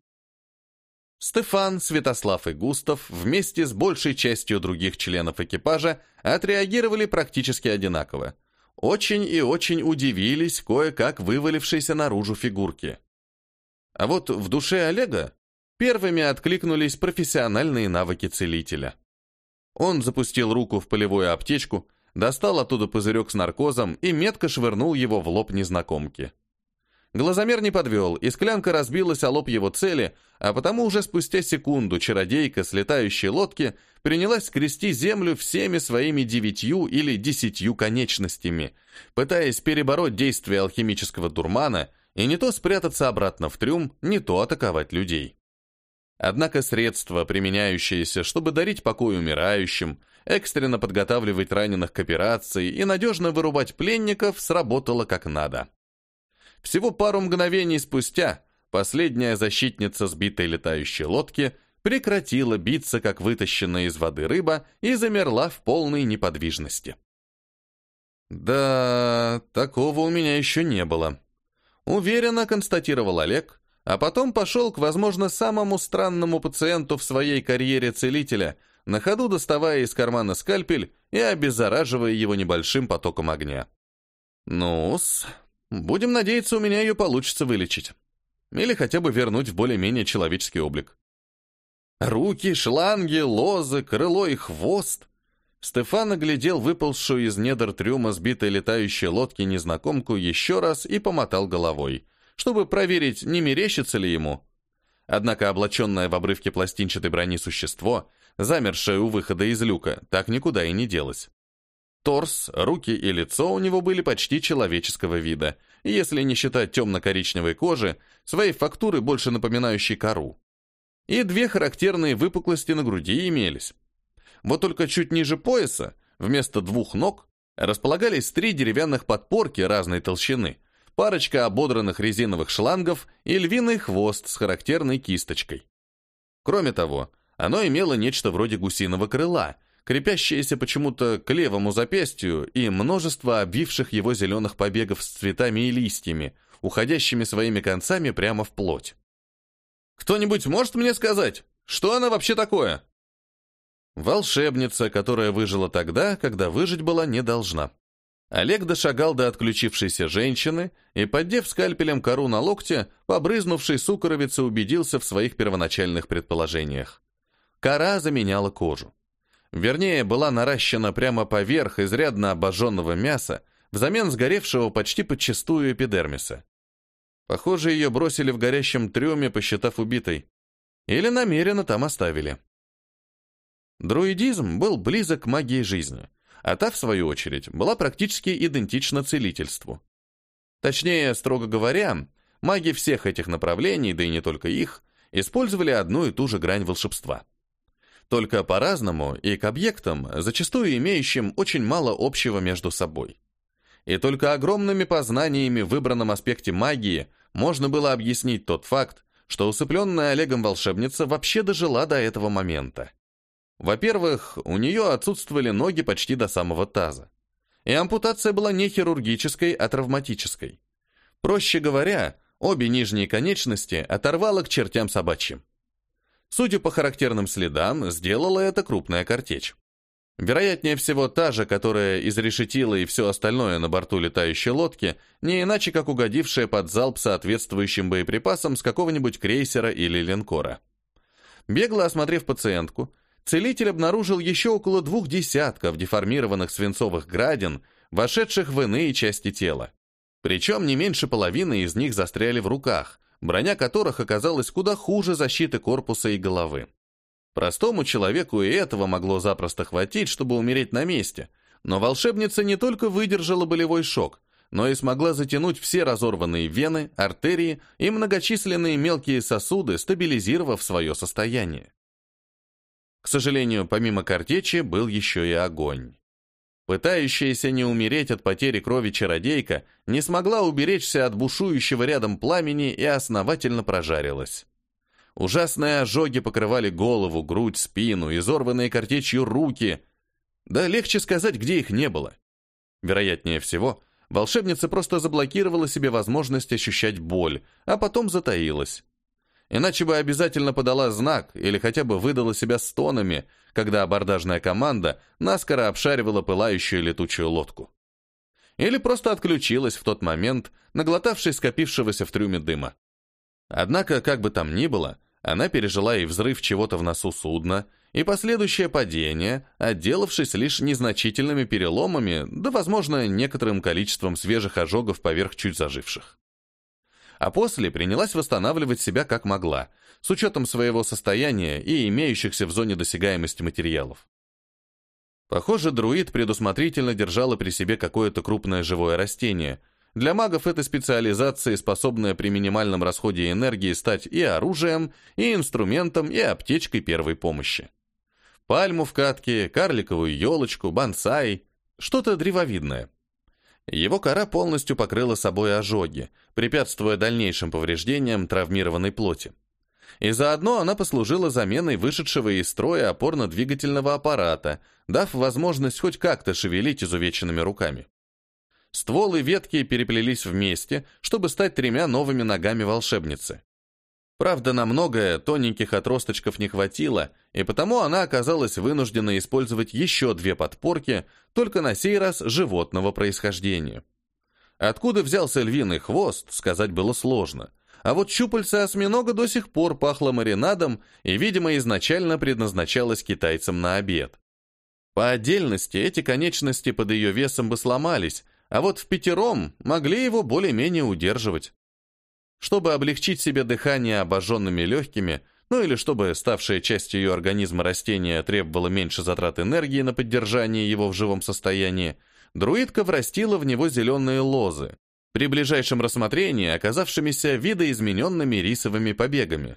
Стефан, Святослав и Густав вместе с большей частью других членов экипажа отреагировали практически одинаково. Очень и очень удивились кое-как вывалившейся наружу фигурки. А вот в душе Олега первыми откликнулись профессиональные навыки целителя. Он запустил руку в полевую аптечку, достал оттуда пузырек с наркозом и метко швырнул его в лоб незнакомки. Глазомер не подвел, и склянка разбилась о лоб его цели, а потому уже спустя секунду чародейка с летающей лодки принялась скрести землю всеми своими девятью или десятью конечностями, пытаясь перебороть действие алхимического дурмана и не то спрятаться обратно в трюм, не то атаковать людей. Однако средство, применяющееся, чтобы дарить покой умирающим, экстренно подготавливать раненых к операции и надежно вырубать пленников, сработало как надо. Всего пару мгновений спустя последняя защитница сбитой летающей лодки прекратила биться, как вытащенная из воды рыба, и замерла в полной неподвижности. «Да, такого у меня еще не было», — уверенно констатировал Олег, а потом пошел к, возможно, самому странному пациенту в своей карьере целителя, на ходу доставая из кармана скальпель и обеззараживая его небольшим потоком огня. «Ну-с, Будем надеяться, у меня ее получится вылечить. Или хотя бы вернуть в более-менее человеческий облик. Руки, шланги, лозы, крыло и хвост. Стефан оглядел выползшую из недр трюма сбитой летающей лодки незнакомку еще раз и помотал головой, чтобы проверить, не мерещится ли ему. Однако облаченное в обрывке пластинчатой брони существо, замершее у выхода из люка, так никуда и не делось. Торс, руки и лицо у него были почти человеческого вида, если не считать темно-коричневой кожи, своей фактуры больше напоминающей кору. И две характерные выпуклости на груди имелись. Вот только чуть ниже пояса, вместо двух ног, располагались три деревянных подпорки разной толщины, парочка ободранных резиновых шлангов и львиный хвост с характерной кисточкой. Кроме того, оно имело нечто вроде гусиного крыла, крепящееся почему-то к левому запястью и множество обвивших его зеленых побегов с цветами и листьями, уходящими своими концами прямо в плоть. «Кто-нибудь может мне сказать, что она вообще такое?» Волшебница, которая выжила тогда, когда выжить была не должна. Олег дошагал до отключившейся женщины и, поддев скальпелем кору на локте, побрызнувший сукоровица убедился в своих первоначальных предположениях. Кора заменяла кожу. Вернее, была наращена прямо поверх изрядно обожженного мяса, взамен сгоревшего почти подчистую эпидермиса. Похоже, ее бросили в горящем трюме, посчитав убитой. Или намеренно там оставили. Друидизм был близок к магии жизни, а та, в свою очередь, была практически идентична целительству. Точнее, строго говоря, маги всех этих направлений, да и не только их, использовали одну и ту же грань волшебства – только по-разному и к объектам, зачастую имеющим очень мало общего между собой. И только огромными познаниями в выбранном аспекте магии можно было объяснить тот факт, что усыпленная Олегом волшебница вообще дожила до этого момента. Во-первых, у нее отсутствовали ноги почти до самого таза. И ампутация была не хирургической, а травматической. Проще говоря, обе нижние конечности оторвало к чертям собачьим. Судя по характерным следам, сделала это крупная картечь. Вероятнее всего, та же, которая изрешетила и все остальное на борту летающей лодки, не иначе как угодившая под залп соответствующим боеприпасом с какого-нибудь крейсера или линкора. Бегло осмотрев пациентку, целитель обнаружил еще около двух десятков деформированных свинцовых градин, вошедших в иные части тела. Причем не меньше половины из них застряли в руках, броня которых оказалась куда хуже защиты корпуса и головы. Простому человеку и этого могло запросто хватить, чтобы умереть на месте, но волшебница не только выдержала болевой шок, но и смогла затянуть все разорванные вены, артерии и многочисленные мелкие сосуды, стабилизировав свое состояние. К сожалению, помимо картечи был еще и огонь. Пытающаяся не умереть от потери крови чародейка не смогла уберечься от бушующего рядом пламени и основательно прожарилась. Ужасные ожоги покрывали голову, грудь, спину, изорванные картечью руки. Да легче сказать, где их не было. Вероятнее всего, волшебница просто заблокировала себе возможность ощущать боль, а потом затаилась. иначе бы обязательно подала знак или хотя бы выдала себя стонами, когда абордажная команда наскоро обшаривала пылающую летучую лодку. Или просто отключилась в тот момент, наглотавшись скопившегося в трюме дыма. Однако, как бы там ни было, она пережила и взрыв чего-то в носу судна, и последующее падение, отделавшись лишь незначительными переломами, да, возможно, некоторым количеством свежих ожогов поверх чуть заживших. А после принялась восстанавливать себя как могла, с учетом своего состояния и имеющихся в зоне досягаемости материалов. Похоже, друид предусмотрительно держала при себе какое-то крупное живое растение. Для магов эта специализация, способная при минимальном расходе энергии стать и оружием, и инструментом, и аптечкой первой помощи. Пальму в катке, карликовую елочку, бонсай, что-то древовидное. Его кора полностью покрыла собой ожоги, препятствуя дальнейшим повреждениям травмированной плоти. И заодно она послужила заменой вышедшего из строя опорно-двигательного аппарата, дав возможность хоть как-то шевелить изувеченными руками. Стволы ветки переплелись вместе, чтобы стать тремя новыми ногами волшебницы. Правда, на многое тоненьких отросточков не хватило, и потому она оказалась вынуждена использовать еще две подпорки, только на сей раз животного происхождения. Откуда взялся львиный хвост, сказать было сложно – а вот щупальца осьминога до сих пор пахло маринадом и, видимо, изначально предназначалось китайцам на обед. По отдельности эти конечности под ее весом бы сломались, а вот в пятером могли его более-менее удерживать. Чтобы облегчить себе дыхание обожженными легкими, ну или чтобы ставшая частью ее организма растения требовала меньше затрат энергии на поддержание его в живом состоянии, друидка врастила в него зеленые лозы, при ближайшем рассмотрении оказавшимися видоизмененными рисовыми побегами.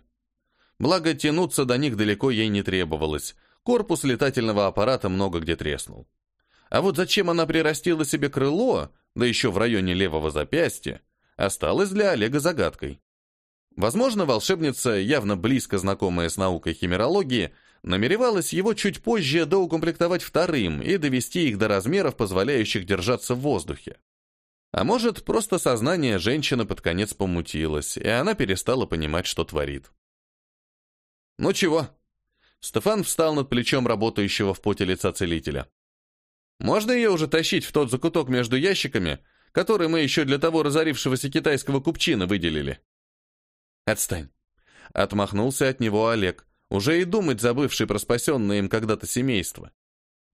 Благо, тянуться до них далеко ей не требовалось, корпус летательного аппарата много где треснул. А вот зачем она прирастила себе крыло, да еще в районе левого запястья, осталось для Олега загадкой. Возможно, волшебница, явно близко знакомая с наукой химерологии, намеревалась его чуть позже доукомплектовать вторым и довести их до размеров, позволяющих держаться в воздухе. А может, просто сознание женщины под конец помутилось, и она перестала понимать, что творит. «Ну чего?» Стефан встал над плечом работающего в поте лица целителя. «Можно ее уже тащить в тот закуток между ящиками, который мы еще для того разорившегося китайского купчина выделили?» «Отстань!» Отмахнулся от него Олег, уже и думать забывший про спасенное им когда-то семейство.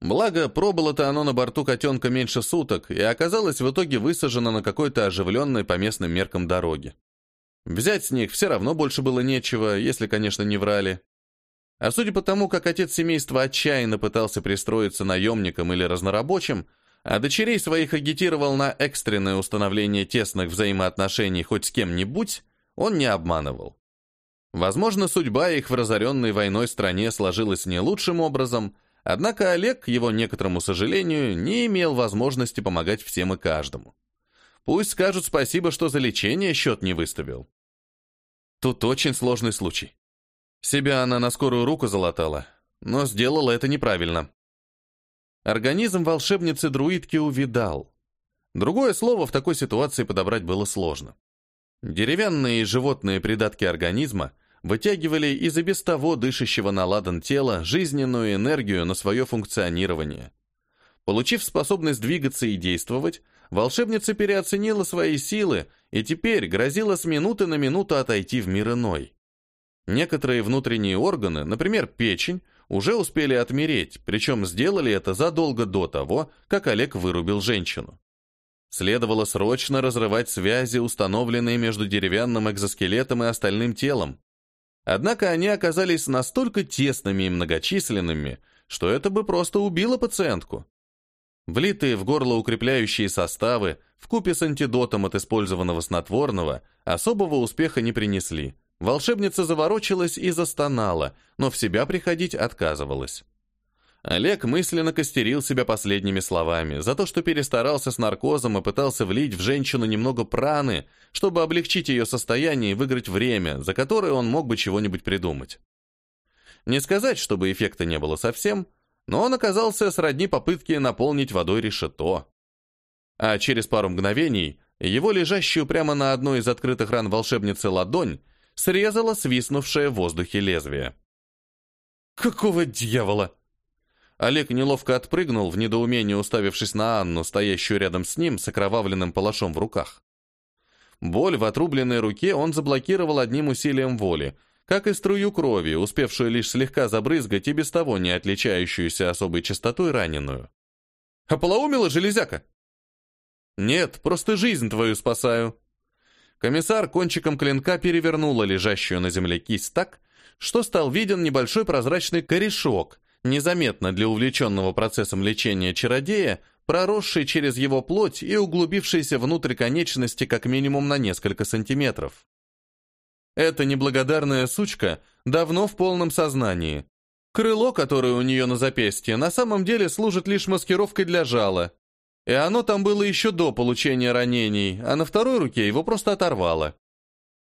Благо, пробыло-то оно на борту котенка меньше суток и оказалось в итоге высажено на какой-то оживленной по местным меркам дороге. Взять с них все равно больше было нечего, если, конечно, не врали. А судя по тому, как отец семейства отчаянно пытался пристроиться наемником или разнорабочим, а дочерей своих агитировал на экстренное установление тесных взаимоотношений хоть с кем-нибудь, он не обманывал. Возможно, судьба их в разоренной войной стране сложилась не лучшим образом, Однако Олег, к его некоторому сожалению, не имел возможности помогать всем и каждому. Пусть скажут спасибо, что за лечение счет не выставил. Тут очень сложный случай. Себя она на скорую руку залатала, но сделала это неправильно. Организм волшебницы-друидки увидал. Другое слово в такой ситуации подобрать было сложно. Деревянные и животные придатки организма – вытягивали из и без того дышащего на ладан тела жизненную энергию на свое функционирование. Получив способность двигаться и действовать, волшебница переоценила свои силы и теперь грозила с минуты на минуту отойти в мир иной. Некоторые внутренние органы, например, печень, уже успели отмереть, причем сделали это задолго до того, как Олег вырубил женщину. Следовало срочно разрывать связи, установленные между деревянным экзоскелетом и остальным телом. Однако они оказались настолько тесными и многочисленными, что это бы просто убило пациентку. Влитые в горло укрепляющие составы, в купе с антидотом от использованного снотворного, особого успеха не принесли. Волшебница заворочилась и застонала, но в себя приходить отказывалась. Олег мысленно костерил себя последними словами за то, что перестарался с наркозом и пытался влить в женщину немного праны, чтобы облегчить ее состояние и выиграть время, за которое он мог бы чего-нибудь придумать. Не сказать, чтобы эффекта не было совсем, но он оказался сродни попытке наполнить водой решето. А через пару мгновений его лежащую прямо на одной из открытых ран волшебницы ладонь срезала свистнувшее в воздухе лезвие. «Какого дьявола?» Олег неловко отпрыгнул, в недоумении уставившись на Анну, стоящую рядом с ним с окровавленным палашом в руках. Боль в отрубленной руке он заблокировал одним усилием воли, как и струю крови, успевшую лишь слегка забрызгать и без того не отличающуюся особой частотой раненую. «Ополоумила железяка?» «Нет, просто жизнь твою спасаю». Комиссар кончиком клинка перевернула лежащую на земле кисть так, что стал виден небольшой прозрачный корешок, незаметно для увлеченного процессом лечения чародея, проросший через его плоть и углубившийся внутрь конечности как минимум на несколько сантиметров. Эта неблагодарная сучка давно в полном сознании. Крыло, которое у нее на запястье, на самом деле служит лишь маскировкой для жала. И оно там было еще до получения ранений, а на второй руке его просто оторвало.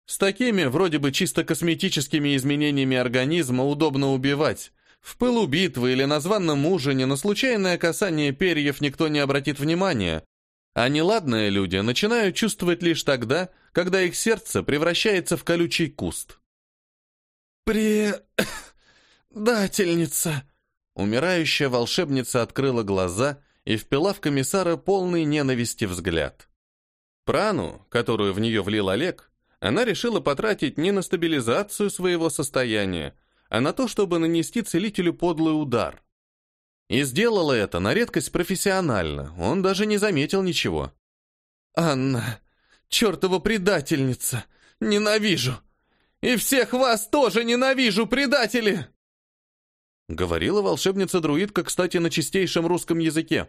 С такими, вроде бы чисто косметическими изменениями организма удобно убивать. В пылу битвы или на званном ужине на случайное касание перьев никто не обратит внимания, а неладные люди начинают чувствовать лишь тогда, когда их сердце превращается в колючий куст. «Предательница!» Умирающая волшебница открыла глаза и впила в комиссара полный ненависти взгляд. Прану, которую в нее влил Олег, она решила потратить не на стабилизацию своего состояния, а на то, чтобы нанести целителю подлый удар. И сделала это на редкость профессионально, он даже не заметил ничего. «Анна, чертова предательница! Ненавижу! И всех вас тоже ненавижу, предатели!» Говорила волшебница-друидка, кстати, на чистейшем русском языке.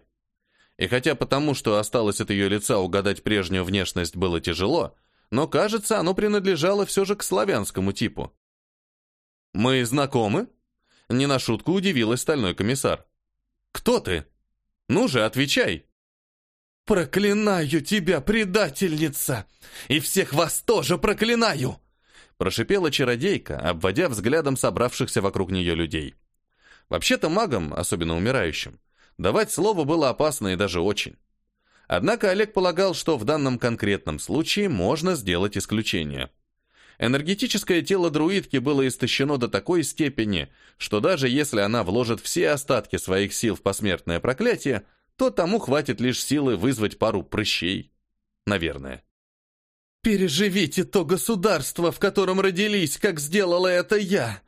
И хотя потому, что осталось от ее лица угадать прежнюю внешность было тяжело, но, кажется, оно принадлежало все же к славянскому типу. «Мы знакомы?» Не на шутку удивилась стальной комиссар. «Кто ты? Ну же, отвечай!» «Проклинаю тебя, предательница! И всех вас тоже проклинаю!» Прошипела чародейка, обводя взглядом собравшихся вокруг нее людей. Вообще-то магам, особенно умирающим, давать слово было опасно и даже очень. Однако Олег полагал, что в данном конкретном случае можно сделать исключение. Энергетическое тело друидки было истощено до такой степени, что даже если она вложит все остатки своих сил в посмертное проклятие, то тому хватит лишь силы вызвать пару прыщей. Наверное. «Переживите то государство, в котором родились, как сделала это я.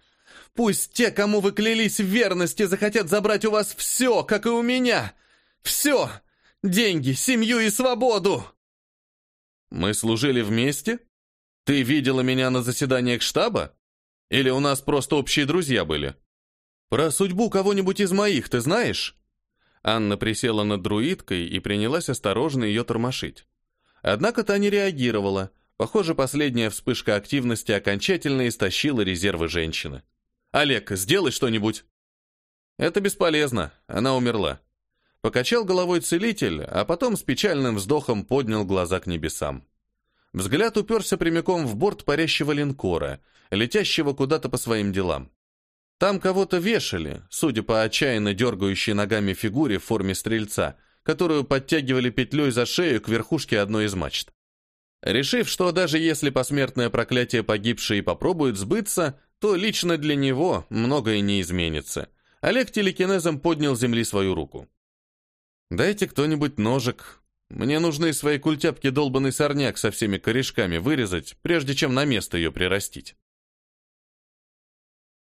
Пусть те, кому вы клялись в верности, захотят забрать у вас все, как и у меня. Все! Деньги, семью и свободу!» «Мы служили вместе? Ты видела меня на заседаниях штаба? Или у нас просто общие друзья были? Про судьбу кого-нибудь из моих ты знаешь?» Анна присела над друидкой и принялась осторожно ее тормошить. Однако та не реагировала. Похоже, последняя вспышка активности окончательно истощила резервы женщины. «Олег, сделай что-нибудь!» «Это бесполезно. Она умерла. Покачал головой целитель, а потом с печальным вздохом поднял глаза к небесам. Взгляд уперся прямиком в борт парящего линкора, летящего куда-то по своим делам. Там кого-то вешали, судя по отчаянно дергающей ногами фигуре в форме стрельца, которую подтягивали петлей за шею к верхушке одной из мачт. Решив, что даже если посмертное проклятие погибшей попробует сбыться, то лично для него многое не изменится. Олег телекинезом поднял земли свою руку. «Дайте кто-нибудь ножик. Мне нужно из своей культяпки долбанный сорняк со всеми корешками вырезать, прежде чем на место ее прирастить».